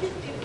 Gracias.